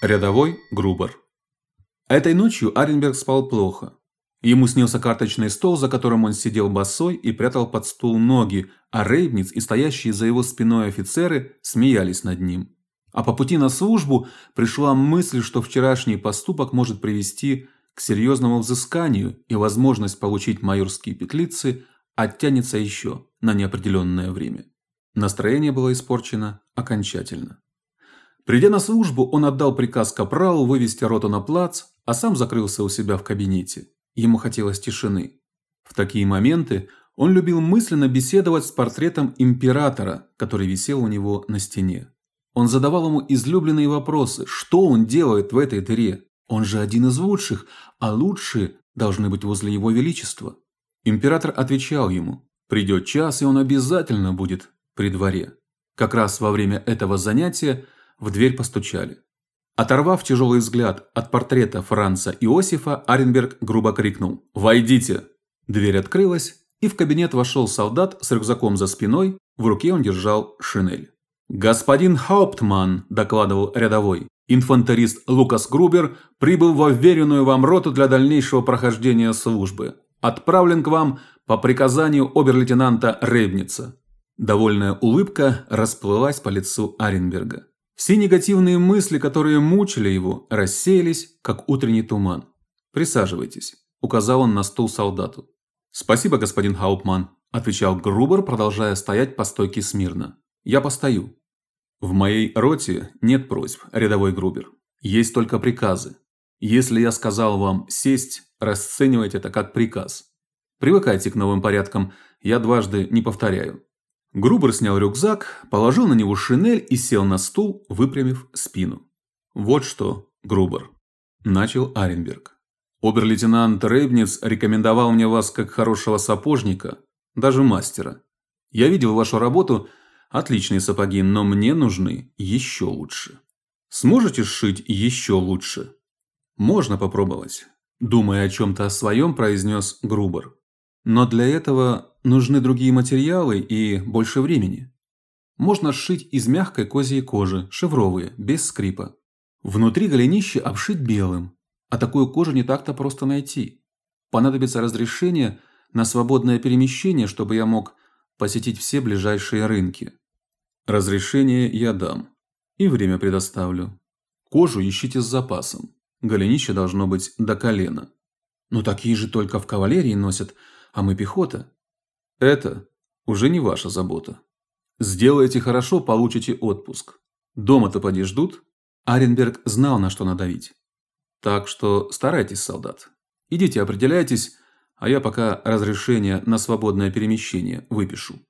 Рядовой Грубер. Этой ночью Аренберг спал плохо. Ему снился карточный стол, за которым он сидел босой и прятал под стул ноги, а Рейбниц и стоящие за его спиной офицеры смеялись над ним. А по пути на службу пришла мысль, что вчерашний поступок может привести к серьезному взысканию, и возможность получить майорские петлицы оттянется еще на неопределенное время. Настроение было испорчено окончательно. Придя на службу, он отдал приказ капралу вывести роту на плац, а сам закрылся у себя в кабинете. Ему хотелось тишины. В такие моменты он любил мысленно беседовать с портретом императора, который висел у него на стене. Он задавал ему излюбленные вопросы: что он делает в этой дыре? Он же один из лучших, а лучшие должны быть возле его величества. Император отвечал ему: придет час, и он обязательно будет при дворе. Как раз во время этого занятия в дверь постучали. Оторвав тяжелый взгляд от портрета Франца Иосифа, Аренберг грубо крикнул: "Войдите!" Дверь открылась, и в кабинет вошел солдат с рюкзаком за спиной, в руке он держал шинель. "Господин Хауптман", докладывал рядовой. "Инфантерист Лукас Грубер прибыл в уверенную вам роту для дальнейшего прохождения службы. Отправлен к вам по приказанию обер-лейтенанта Рейбница". Довольная улыбка расплылась по лицу Аренберга. Все негативные мысли, которые мучили его, рассеялись, как утренний туман. Присаживайтесь, указал он на стул солдату. Спасибо, господин Хаупман, отвечал Грубер, продолжая стоять по стойке смирно. Я постою. В моей роте нет просьб, рядовой Грубер. Есть только приказы. Если я сказал вам сесть, расценивайте это как приказ. Привыкайте к новым порядкам, я дважды не повторяю. Грубер снял рюкзак, положил на него шинель и сел на стул, выпрямив спину. Вот что, Грубер, начал Аренберг. Обер-лейтенант Рейбниц рекомендовал мне вас как хорошего сапожника, даже мастера. Я видел вашу работу, отличные сапоги, но мне нужны еще лучше. Сможете сшить еще лучше? Можно попробовать, думая о чем то о своем, произнес Грубер. Но для этого нужны другие материалы и больше времени. Можно сшить из мягкой козьей кожи, шевровые, без скрипа. Внутри голенище обшить белым, а такую кожу не так-то просто найти. Понадобится разрешение на свободное перемещение, чтобы я мог посетить все ближайшие рынки. Разрешение я дам и время предоставлю. Кожу ищите с запасом. Голенище должно быть до колена. Но такие же только в кавалерии носят – а мы пехота. Это уже не ваша забота. Сделаете хорошо, получите отпуск. Дома-то поди ждут. Аренберг знал, на что надавить. Так что старайтесь, солдат. Идите, определяйтесь, а я пока разрешение на свободное перемещение выпишу.